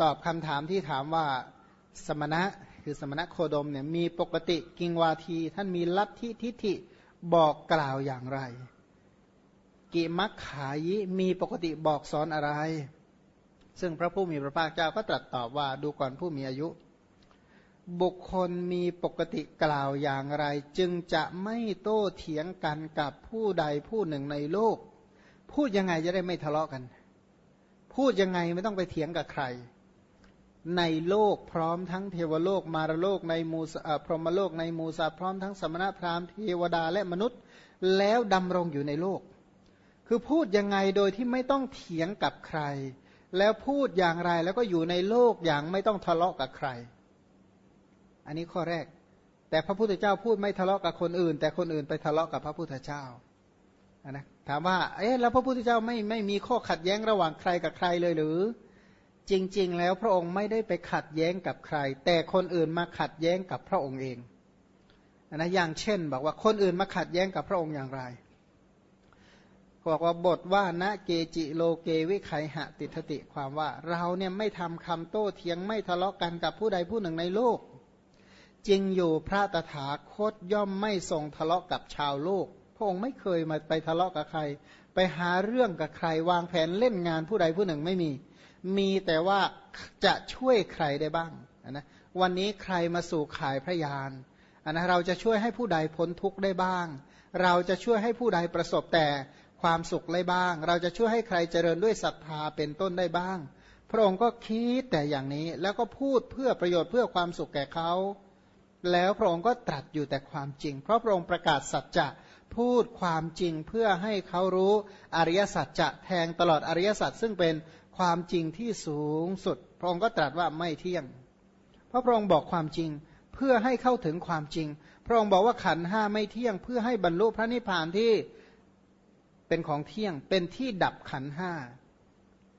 ตอบคำถามที่ถามว่าสมณะคือสมณะโคดมเนี่ยมีปกติกิงวาที ท่านมีลัทธิทิฏฐิบอกกล่าวอย่างไร กิมักขายิมีปกติบอกสอนอะไร ซึ่งพระผู้มีพระภาคเจ้าก็ตรัสตอบว่าดูก่อนผู้มีอายุ บุคคลมีปกติกล่าวอย่างไร จึงจะไม่โต้เถียงกันกับผู้ใดผู้หนึ่งในโลก พูดยังไงจะได้ไม่ทะเลาะกัน พูดยังไงไม่ต้องไปเถียงกับใคร ในโลกพร้อมทั้งเทวโลกมารโลกในมูสพรหมโลกในมูสาพร้อมทั้งสมณพราหมณ์เทวดาและมนุษย์ แล้วดำรงอยู่ในโลก คือพูดยังไงโดยที่ไม่ต้องเถียงกับใคร แล้วพูดอย่างไรแล้วก็อยู่ในโลกอย่างไม่ต้องทะเลาะกับใคร อันนี้ข้อแรก แต่พระพุทธเจ้าพูดไม่ทะเลาะกับคนอื่น แต่คนอื่นไปทะเลาะกับพระพุทธเจ้านะถามว่าเอ๊ะแล้วพระพุทธเจ้าไม่ไม่มีข้อขัดแย้งระหว่างใครกับใครเลยหรือ จริง ๆ แล้วพระองค์ไม่ได้ไปขัดแย้งกับใคร แต่คนอื่นมาขัดแย้งกับพระองค์เองนะอย่างเช่น บอกว่าคนอื่นมาขัดแย้งกับพระองค์อย่างไรบอกว่าบทว่าณเกจิโลเกวิไขหะติทติความว่า เราเนี่ยไม่ทำคำโต้เถียงไม่ทะเลาะกันกับผู้ใดผู้หนึ่งในโลกจริงอยู่พระตถาคตย่อมไม่ทรงทะเลาะกับชาวโลก พระองค์ไม่เคยมาไปทะเลาะกับใคร ไปหาเรื่องกับใครวางแผนเล่นงานผู้ใดผู้หนึ่งไม่มี มีแต่ว่าจะช่วยใครได้บ้างนะวันนี้ใครมาสู่ขายพระยานนะเราจะช่วยให้ผู้ใดพ้นทุกข์ได้บ้าง เราจะช่วยให้ผู้ใดประสบแต่ความสุขได้บ้าง เราจะช่วยให้ใครเจริญด้วยศรัทธาเป็นต้นได้บ้าง พระองค์ก็คิดแต่อย่างนี้แล้วก็พูดเพื่อประโยชน์เพื่อความสุขแก่เขาแล้วพระองค์ก็ตรัสอยู่แต่ความจริง เพราะพระองค์ประกาศสัจจะพูดความจริงเพื่อให้เขารู้อริยสัจจะแทงตลอดอริยสัจซึ่งเป็น ความจริงที่สูงสุด พระองค์ก็ตรัสว่าไม่เที่ยง เพราะพระองค์บอกความจริงเพื่อให้เข้าถึงความจริง พระองค์บอกว่าขันห้าไม่เที่ยง เพื่อให้บรรลุพระนิพพานที่เป็นของเที่ยง เป็นที่ดับขันห้า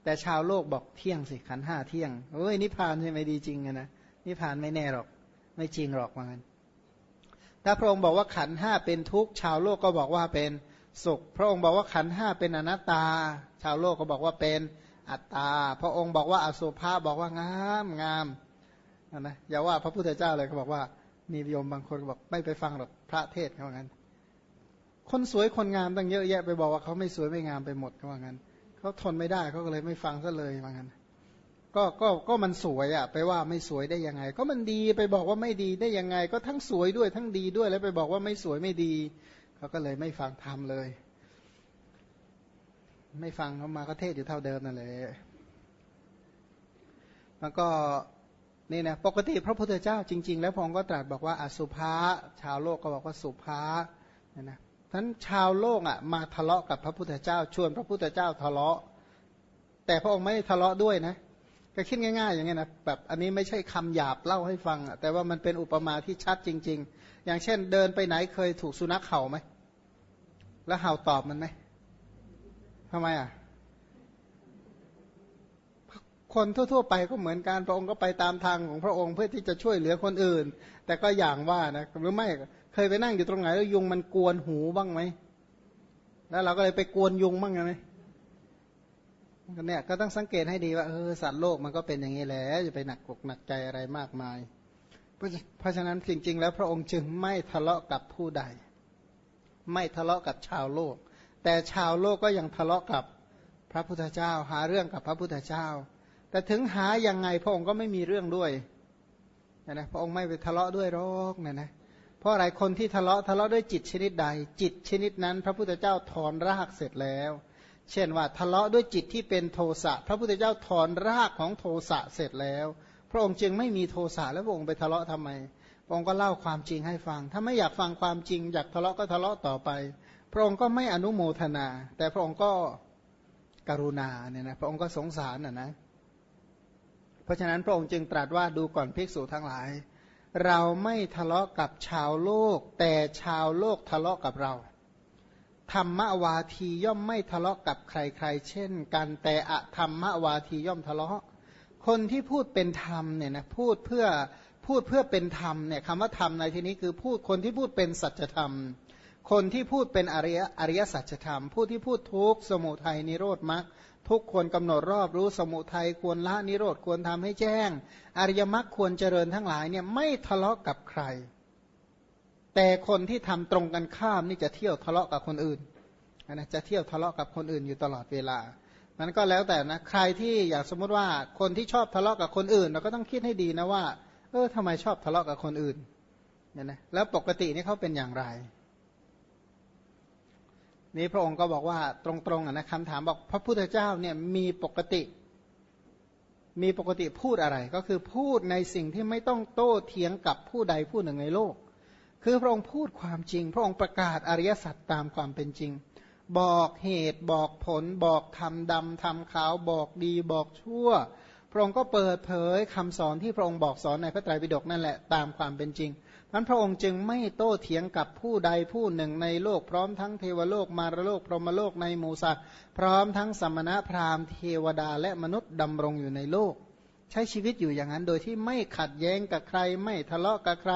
แต่ชาวโลกบอกเที่ยงสิขันห้าเที่ยงเอ้ยนิพพานใช่ไหมดีจริงนะนิพพานไม่แน่หรอก ไม่จริงหรอกว่างั้นถ้าพระองค์บอกว่าขันห้าเป็นทุกข์ชาวโลกก็บอกว่าเป็นสุข พระองค์บอกว่าขันห้าเป็นอนัตตา ชาวโลกก็บอกว่าเป็น อัตตา พระองค์บอกว่าอสุภะบอกว่างามงามนะอย่าว่าพระพุทธเจ้าเลยเขาบอกว่ามีโยมบางคนบอกไม่ไปฟังหรอกพระเทศเขาว่างั้น คนสวยคนงามตั้งเยอะแยะไปบอกว่าเขาไม่สวยไม่งามไปหมดเขาว่างั้นเขาทนไม่ได้เขาก็เลยไม่ฟังซะเลยว่างั้นก็ก็ก็มันสวยอะไปว่าไม่สวยได้ยังไง ก็มันดีไปบอกว่าไม่ดีได้ยังไง ก็ทั้งสวยด้วยทั้งดีด้วยแล้วไปบอกว่าไม่สวยไม่ดีเขาก็เลยไม่ฟังธรรมเลย ไม่ฟังเขามาก็เทศอยู่เท่าเดิมนั่นแหละมันก็นี่นะปกติพระพุทธเจ้าจริง ๆ แล้วพองค์ก็ตรัสบอกว่าอสุภะชาวโลกก็บอกว่าสุภะนะนะท่านชาวโลกอะมาทะเลาะกับพระพุทธเจ้า ชวนพระพุทธเจ้าทะเลาะ แต่พระองค์ไม่ทะเลาะด้วยนะก็คิดง่าย ๆ อย่างเงี้ยนะแบบอันนี้ไม่ใช่คำหยาบเล่าให้ฟัง แต่ว่ามันเป็นอุปมาที่ชัดจริง ๆ อย่างเช่นเดินไปไหนเคยถูกสุนัขเห่าไหมแล้วเห่าตอบมันไหม ทำไมอะ คนทั่ว ๆ ไปก็เหมือนกันพระองค์ก็ไปตามทางของพระองค์เพื่อที่จะช่วยเหลือคนอื่น แต่ก็อย่างว่านะหรือไม่เคยไปนั่งอยู่ตรงไหนแล้วยุงมันกวนหูบ้างไหมแล้วเราก็เลยไปกวนยุงบ้างไงเนี่ยก็ต้องสังเกตให้ดีว่าเออสัตว์โลกมันก็เป็นอย่างนี้แหละจะไปหนักอกหนักใจอะไรมากมาย เพราะฉะนั้นจริง ๆ แล้วพระองค์จึงไม่ทะเลาะกับผู้ใด ไม่ทะเลาะกับชาวโลก แต่ชาวโลกก็ยังทะเลาะกับพระพุทธเจ้า หาเรื่องกับพระพุทธเจ้า แต่ถึงหายังไงพระองค์ก็ไม่มีเรื่องด้วยนะนะพระองค์ไม่ไปทะเลาะด้วยหรอกนะนะเพราะอะไรคนที่ทะเลาะทะเลาะด้วยจิตชนิดใด จิตชนิดนั้น พระพุทธเจ้าถอนรากเสร็จแล้ว เช่นว่าทะเลาะด้วยจิตที่เป็นโทสะพระพุทธเจ้าถอนรากของโทสะเสร็จแล้ว พระองค์จึงไม่มีโทสะแล้วพระองค์ไปทะเลาะทำไมพระองค์ก็เล่าความจริงให้ฟัง ถ้าไม่อยากฟังความจริง อยากทะเลาะก็ทะเลาะต่อไป พระองค์ก็ไม่อนุโมทนา แต่พระองค์ก็กรุณาเนี่ยนะพระองค์ก็สงสารนะนะ เพราะฉะนั้นพระองค์จึงตรัสว่าดูก่อนภิกษุทั้งหลาย เราไม่ทะเลาะกับชาวโลก แต่ชาวโลกทะเลาะกับเราธรรมวาทีย่อมไม่ทะเลาะกับใครๆ เช่นกันแต่อธรรมวาทีย่อมทะเลาะ คนที่พูดเป็นธรรมเนี่ยนะพูดเพื่อพูดเพื่อเป็นธรรมเนี่ยคำว่าธรรมในที่นี้คือพูดคนที่พูดเป็นสัจธรรม คนที่พูดเป็นอริยอริยสัจธรรม ผู้ที่พูดทุกสมุทัยนิโรธมรรคทุกควรกำหนดรอบรู้สมุทัยควรละนิโรธควรทำให้แจ้ง อริยมรรคควรเจริญทั้งหลายเนี่ยไม่ทะเลาะกับใคร แต่คนที่ทำตรงกันข้ามนี่จะเที่ยวทะเลาะกับคนอื่นนะจะเที่ยวทะเลาะกับคนอื่นอยู่ตลอดเวลามันก็แล้วแต่นะใครที่อยากสมมติว่าคนที่ชอบทะเลาะกับคนอื่น เราก็ต้องคิดให้ดีนะว่า เออทำไมชอบทะเลาะกับคนอื่นเนี่ยนะแล้วปกตินี่เขาเป็นอย่างไร นี้พระองค์ก็บอกว่าตรงๆนะคำถามบอกพระพุทธเจ้าเนี่ยมีปกติ มีปกติพูดอะไร ก็คือพูดในสิ่งที่ไม่ต้องโต้เถียงกับผู้ใดผู้หนึ่งในโลก คือพระองค์พูดความจริง พระองค์ประกาศอริยสัจตามความเป็นจริง บอกเหตุบอกผล บอกทำดำทำขาวบอกดีบอกชั่ว พระองค์ก็เปิดเผยคำสอนที่พระองค์บอกสอนในพระไตรปิฎกนั่นแหละตามความเป็นจริง นั้นพระองค์จึงไม่โต้เถียงกับผู้ใดผู้หนึ่งในโลกพร้อมทั้งเทวโลกมารโลกพรหมโลกในหมูสัตว์พร้อมทั้งสมณะพราหมณ์เทวดาและมนุษย์ดำรงอยู่ในโลก ใช้ชีวิตอยู่อย่างนั้น โดยที่ไม่ขัดแย้งกับใคร ไม่ทะเลาะกับใคร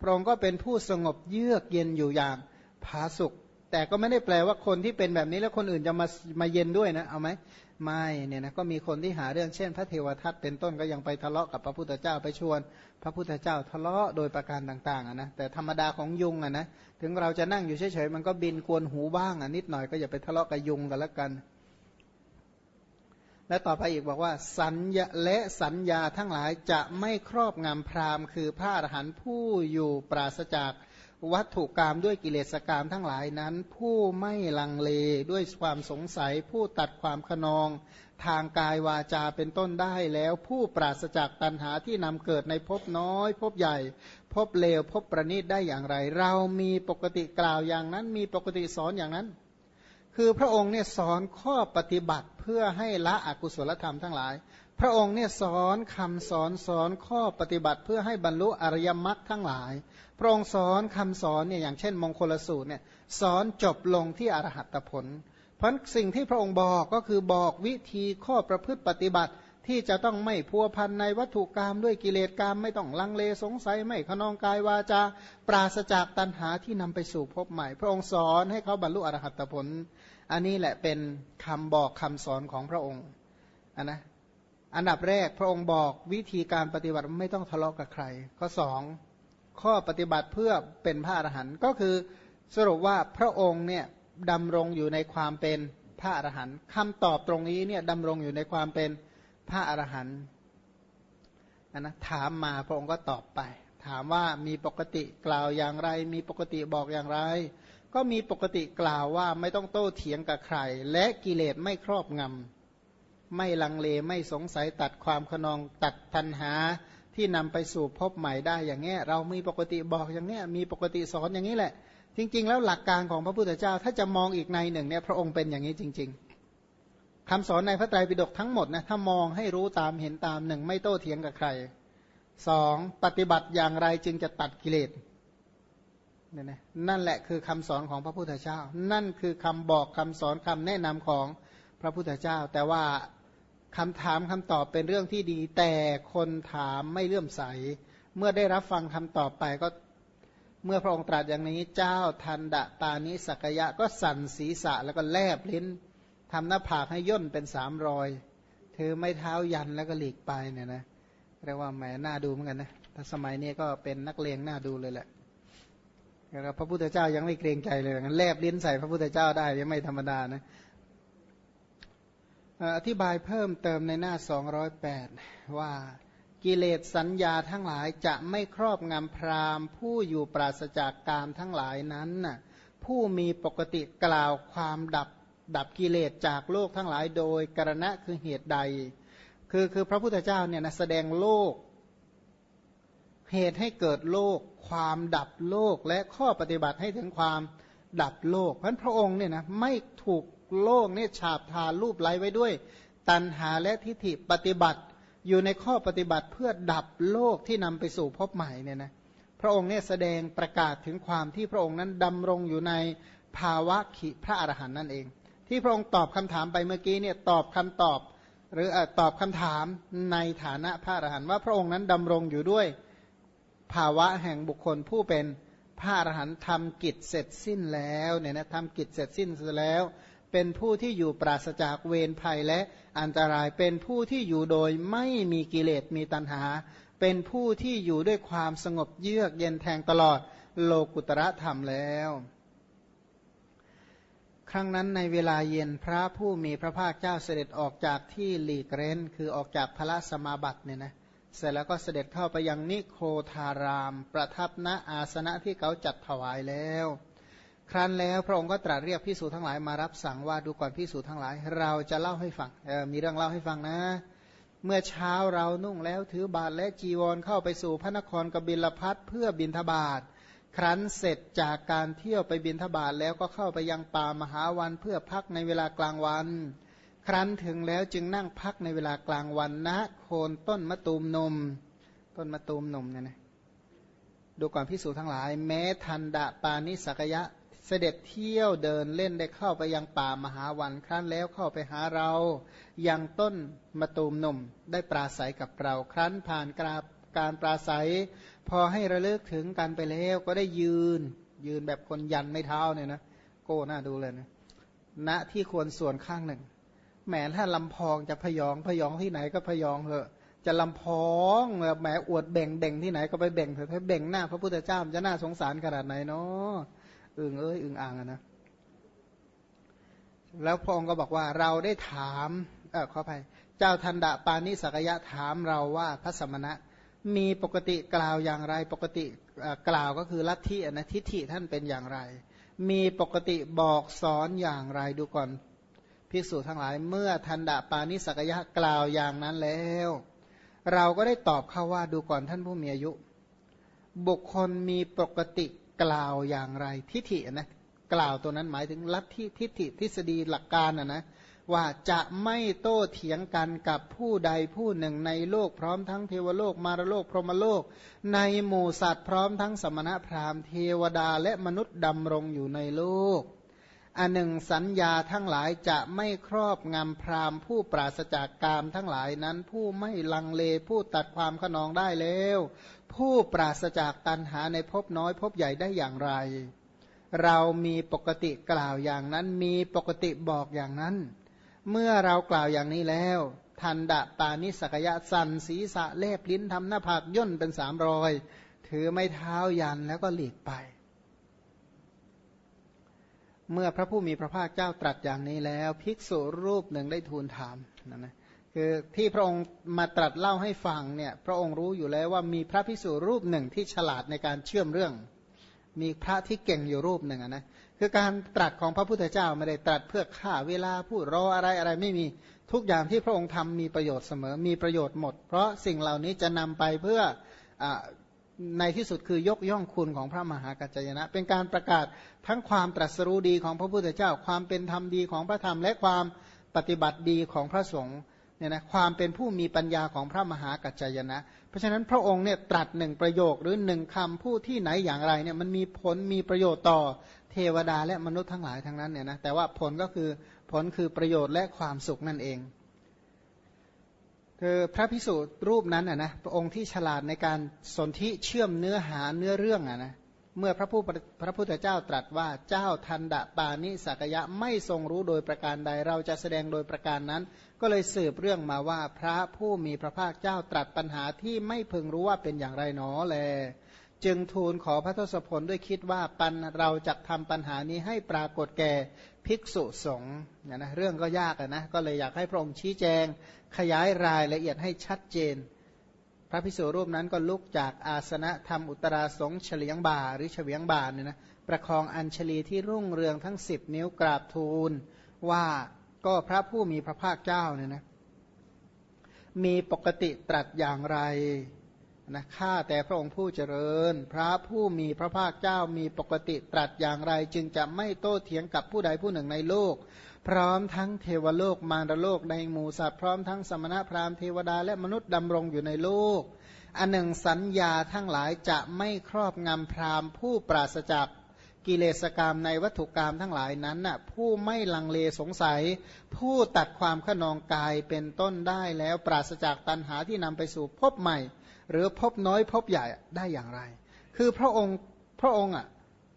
พระองค์ก็เป็นผู้สงบเยือกเย็นอยู่อย่างผาสุกแต่ก็ไม่ได้แปลว่าคนที่เป็นแบบนี้แล้วคนอื่นจะมามาเย็นด้วยนะเอาไหม ไม่เนี่ยนะก็มีคนที่หาเรื่องเช่น พระเทวทัตเป็นต้นก็ยังไปทะเลาะกับพระพุทธเจ้าไปชวน พระพุทธเจ้าทะเลาะโดยประการต่างๆนะแต่ธรรมดาของยุงอะนะถึงเราจะนั่งอยู่เฉยๆมันก็บินกวนหูบ้างอะนิดหน่อยก็อย่าไปทะเลาะกับยุงกันละกัน และต่อไปอีกบอกว่า สัญญาและสัญญาทั้งหลายจะไม่ครอบงำพราหมณ์ คือพระอรหันต์ผู้อยู่ปราศจาก วัตถุกรรมด้วยกิเลสกรรมทั้งหลายนั้น ผู้ไม่ลังเลด้วยความสงสัย ผู้ตัดความขนอง ทางกายวาจาเป็นต้นได้แล้วผู้ปราศจากตัณหาที่นำเกิดในภพน้อยภพใหญ่ภพเลวภพประณีตได้อย่างไร เรามีปกติกล่าวอย่างนั้น มีปกติสอนอย่างนั้น คือพระองค์เนี่ยสอนข้อปฏิบัติเพื่อให้ละอกุศลธรรมทั้งหลาย พระองค์เนี่ยสอนคำสอนสอนข้อปฏิบัติเพื่อให้บรรลุอริยมรรคทั้งหลาย พระองค์สอนคำสอนเนี่ยอย่างเช่นมงคลสูตรเนี่ยสอนจบลงที่อรหัตผล เพราะสิ่งที่พระองค์บอกก็คือบอกวิธีข้อประพฤติปฏิบัติที่จะต้องไม่พัวพันในวัตถุกรรมด้วยกิเลสกรรมไม่ต้องลังเลสงสัยไม่ขนองกายวาจาปราศจากตัณหาที่นำไปสู่พบใหม่ พระองค์สอนให้เขาบรรลุอรหัตผล อันนี้แหละเป็นคำบอกคำสอนของพระองค์อันนะ อันดับแรกพระองค์บอกวิธีการปฏิบัติไม่ต้องทะเลาะกับใคร ข้อสองข้อปฏิบัติเพื่อเป็นพระอรหันต์ก็คือสรุปว่าพระองค์เนี่ยดำรงอยู่ในความเป็นพระอรหันต์คำตอบตรงนี้เนี่ยดำรงอยู่ในความเป็นพระอรหันต์นะถามมาพระองค์ก็ตอบไป ถามว่ามีปกติกล่าวอย่างไร มีปกติบอกอย่างไร ก็มีปกติกล่าวว่าไม่ต้องโต้เถียงกับใคร และกิเลสไม่ครอบงำ ไม่ลังเลไม่สงสัยตัดความขนองตัดทันหาที่นำไปสู่พบใหม่ได้อย่างเงี้ยเรามีปกติบอกอย่างเงี้ยมีปกติสอนอย่างนี้แหละ จริง ๆ แล้วหลักการของพระพุทธเจ้าถ้าจะมองอีกในหนึ่งเนี่ยพระองค์เป็นอย่างนี้จริง ๆคำสอนในพระไตรปิฎกทั้งหมดนะถ้ามองให้รู้ตามเห็นตามหนึ่งไม่โต้เถียงกับใครสองปฏิบัติอย่างไรจึงจะตัดกิเลสเนี่ยนะนั่นแหละคือคำสอนของพระพุทธเจ้า นั่นคือคำบอกคำสอนคำแนะนำของพระพุทธเจ้า แต่ว่า คำถามคำตอบเป็นเรื่องที่ดี แต่คนถามไม่เลื่อมใส เมื่อได้รับฟังคำตอบไปก็เมื่อพระองค์ตรัสอย่างนี้เจ้าทันดะตานิสักยะก็สั่นศีรษะแล้วก็แลบลิ้นทำหน้าผากให้ย่นเป็นสามรอยเธอไม่เท้ายันแล้วก็หลีกไปเนี่ยนะเรียกว่าแหมน่าดูเหมือนกันนะถ้าสมัยนี้ก็เป็นนักเลงน่าดูเลยแหละแล้วพระพุทธเจ้ายังไม่เกรงใจเลยงั้นแลบลิ้นใส่พระพุทธเจ้าได้ยังไม่ธรรมดานะ อธิบายเพิ่มเติมในหน้า 208 ว่ากิเลสสัญญาทั้งหลายจะไม่ครอบงำพรามผู้อยู่ปราศจากกามทั้งหลายนั้นน่ะผู้มีปกติกล่าวความดับดับกิเลสจากโลกทั้งหลายโดยกรณะคือเหตุใด คือคือพระพุทธเจ้าเนี่ยนะแสดงโลก เหตุให้เกิดโลก ความดับโลกและข้อปฏิบัติให้ถึงความดับโลกเพราะพระองค์เนี่ยนะไม่ถูก โลกเนี่ยฉาบทารูปไล้ไว้ด้วย ตันหาและทิฏฐิปฏิบัติ อยู่ในข้อปฏิบัติเพื่อดับโลกที่นำไปสู่พบใหม่เนี่ยนะพระองค์เนี่ยแสดงประกาศถึงความที่พระองค์นั้นดำรงอยู่ในภาวะขิพระอรหันต์นั่นเอง ที่พระองค์ตอบคำถามไปเมื่อกี้เนี่ยตอบคำตอบ หรือตอบคำถามในฐานะพระอรหันต์ว่าพระองค์นั้นดำรงอยู่ด้วยภาวะแห่งบุคคลผู้เป็นพระอรหันต์ทำกิจเสร็จสิ้นแล้วเนี่ยนะทำกิจเสร็จสิ้นแล้ว เป็นผู้ที่อยู่ปราศจากเวรภัยและอันตรายเป็นผู้ที่อยู่โดยไม่มีกิเลสมีตัณหา เป็นผู้ที่อยู่ด้วยความสงบเยือกเย็นแทงตลอดโลกุตระธรรมแล้ว ครั้งนั้นในเวลาเย็นพระผู้มีพระภาคเจ้าเสด็จออกจากที่หลีกเร้น คือออกจากพระสมาบัติเนี่ยนะเสร็จแล้วก็เสด็จเข้าไปยังนิโคทาราม ประทับณอาสนะที่เขาจัดถวายแล้ว ครั้นแล้วพระองค์ก็ตรัสเรียกพิสูจทั้งหลายมารับสั่งว่าดูก่อนพิสูจทั้งหลาย เราจะเล่าให้ฟังมีเรื่องเล่าให้ฟังนะ เมื่อเช้าเรานุ่งแล้วถือบาทและจีวรเข้าไปสู่พระนครกบิลพัทเพื่อบินทบาทครั้นเสร็จจากการเที่ยวไปบินทบาทแล้วก็เข้าไปยังป่ามหาวันเพื่อพักในเวลากลางวัน ครั้นถึงแล้วจึงนั่งพักในเวลากลางวันณโคนต้นมะตูมนม ต้นมะตูมนมเนี่ยนะดูก่อนพิสูจทั้งหลาย แม้ทันดาปานิสักยะ เสด็จเที่ยวเดินเล่นได้เข้าไปยังป่ามหาวันครั้นแล้วเข้าไปหาเรา ยังต้นมะตูมนมได้ปราศัยกับเรา ครั้นผ่านกราบการปราศัย พอให้ระลึกถึงกันไปแล้วก็ได้ยืน ยืนแบบคนยันไม่เท้าเนี่ยนะโก้หน้าดูเลยนะณที่ควรส่วนข้างหนึ่งแหมถ้าลำพองจะพยองพยองที่ไหนก็พยองเถอะจะลำพองแหมอวดแบ่งแบ่งที่ไหนก็ไปแบ่งเถอะถ้าแบ่งหน้าพระพุทธเจ้าจะน่าสงสารขนาดไหนเนาะ อึงเอ้ยอึงอ่างอะนะแล้วพระองค์ก็บอกว่าเราได้ถามเออขออภัยเจ้าทันดาปานิสักยะถามเราว่าพระสมณะมีปกติกล่าวอย่างไร ปกติกล่าวก็คือลัทธินะทิฏฐิท่านเป็นอย่างไร มีปกติบอกสอนอย่างไรดูก่อนภิกษุทั้งหลาย เมื่อทันดาปานิสักยะกล่าวอย่างนั้นแล้ว เราก็ได้ตอบเขาว่าดูก่อนท่านผู้มีอายุ บุคคลมีปกติ กล่าวอย่างไรทิฏฐินะกล่าวตัวนั้นหมายถึงลัทธิทิฏฐิทฤษฎีหลักการนะนะว่าจะไม่โต้เถียงกันกับผู้ใดผู้หนึ่งในโลกพร้อมทั้งเทวโลกมารโลกพรหมโลก ในหมู่สัตว์พร้อมทั้งสมณะพราหมณ์เทวดาและมนุษย์ดำรงอยู่ในโลก อันหนึ่งสัญญาทั้งหลายจะไม่ครอบงำพรามผู้ปราศจากกามทั้งหลายนั้นผู้ไม่ลังเลผู้ตัดความขนองได้แล้ว ผู้ปราศจากตัณหาในภพน้อยภพใหญ่ได้อย่างไร เรามีปกติกล่าวอย่างนั้นมีปกติบอกอย่างนั้น เมื่อเรากล่าวอย่างนี้แล้ว ทันดะปานิสกยะสันศีสะเล็บลิ้นทำหน้าผากย่นเป็นสามรอยถือไม้เท้ายันแล้วก็หลีกไป เมื่อพระผู้มีพระภาคเจ้าตรัสอย่างนี้แล้ว ภิกษุรูปหนึ่งได้ทูลถามนะนะคือที่พระองค์มาตรัสเล่าให้ฟังเนี่ยพระองค์รู้อยู่แล้วว่ามีพระภิกษุรูปหนึ่งที่ฉลาดในการเชื่อมเรื่อง มีพระที่เก่งอยู่รูปหนึ่งนะคือการตรัสของพระพุทธเจ้าไม่ได้ตรัสเพื่อฆ่าเวลาพูดรออะไรอะไรไม่มีทุกอย่างที่พระองค์ทำมีประโยชน์เสมอมีประโยชน์หมด เพราะสิ่งเหล่านี้จะนำไปเพื่ออ ในที่สุดคือยกย่องคุณของพระมหากัจจยนะ เป็นการประกาศทั้งความตรัสรู้ดีของพระพุทธเจ้า ความเป็นธรรมดีของพระธรรมและความปฏิบัติดีของพระสงฆ์เนี่ยนะความเป็นผู้มีปัญญาของพระมหากัจจยนะ เพราะฉะนั้นพระองค์เนี่ยตรัสหนึ่งประโยคหรือหนึ่งคำพูดที่ไหนอย่างไรเนี่ยมันมีผลมีประโยชน์ต่อเทวดาและมนุษย์ทั้งหลายทั้งนั้นเนี่ยนะแต่ว่าผลก็คือผลคือประโยชน์และความสุขนั่นเอง คือพระพิสุรูปนั้นอะนะพระองค์ที่ฉลาดในการสนธิเชื่อมเนื้อหาเนื้อเรื่องอะนะเมื่อพระผู้พระพุทธเจ้าตรัสว่าเจ้าทันดะปานิสักยะไม่ทรงรู้โดยประการใดเราจะแสดงโดยประการนั้น ก็เลยสืบเรื่องมาว่าพระผู้มีพระภาคเจ้าตรัสปัญหาที่ไม่พึงรู้ว่าเป็นอย่างไรหนอแล จึงทูลขอพระทศพลด้วยคิดว่าปันเราจะทำปัญหานี้ให้ปรากฏแก่ภิกษุสงฆ์เนี่ยนะเรื่องก็ยากนะก็เลยอยากให้พระองค์ชี้แจง ขยายรายละเอียดให้ชัดเจน พระภิกษุรูปนั้นก็ลุกจากอาสนะทำอุตราสงเฉลียงบ่าหรือเฉวียงบ่าเนี่ยนะประคองอัญชลีที่รุ่งเรืองทั้งสิบนิ้วกราบทูลว่าก็พระผู้มีพระภาคเจ้าเนี่ยนะมีปกติตรัสอย่างไร นะข้าแต่พระองค์ผู้เจริญ พระผู้มีพระภาคเจ้ามีปกติตรัสอย่างไร จึงจะไม่โต้เถียงกับผู้ใดผู้หนึ่งในโลก พร้อมทั้งเทวโลกมารโลกในหมู่สัตว์พร้อมทั้งสมณะพราหมณ์เทวดาและมนุษย์ดำรงอยู่ในโลก อันหนึ่งสัญญาทั้งหลายจะไม่ครอบงำพราหมณ์ผู้ปราศจากกิเลสกรรมในวัตถุกรรมทั้งหลายนั้นน่ะผู้ไม่ลังเลสงสัย ผู้ตัดความขนองกายเป็นต้นได้แล้วปราศจากตัณหาที่นำไปสู่พบใหม่ หรือพบน้อยพบใหญ่ได้อย่างไร คือพระองค์พระองค์อะ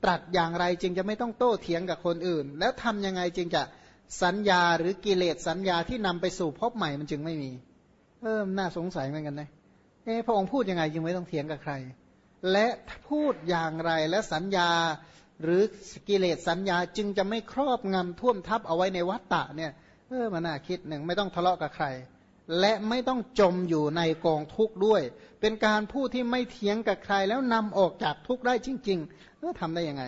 ตรัสอย่างไรจึงจะไม่ต้องโต้เถียงกับคนอื่น แล้วทำยังไงจึงจะสัญญาหรือกิเลสสัญญาที่นำไปสู่พบใหม่มันจึงไม่มี เออน่าสงสัยเหมือนกันนะเออพระองค์พูดยังไงจึงไม่ต้องเถียงกับใคร และพูดอย่างไรและสัญญาหรือกิเลสสัญญาจึงจะไม่ครอบงำท่วมทับเอาไว้ในวัฏฏะเนี่ยเออมันน่าคิดหนึ่งไม่ต้องทะเลาะกับใคร และไม่ต้องจมอยู่ในกองทุกข์ด้วย เป็นการพูดที่ไม่เถียงกับใครแล้วนำออกจากทุกข์ได้จริงๆเออทำได้ยังไง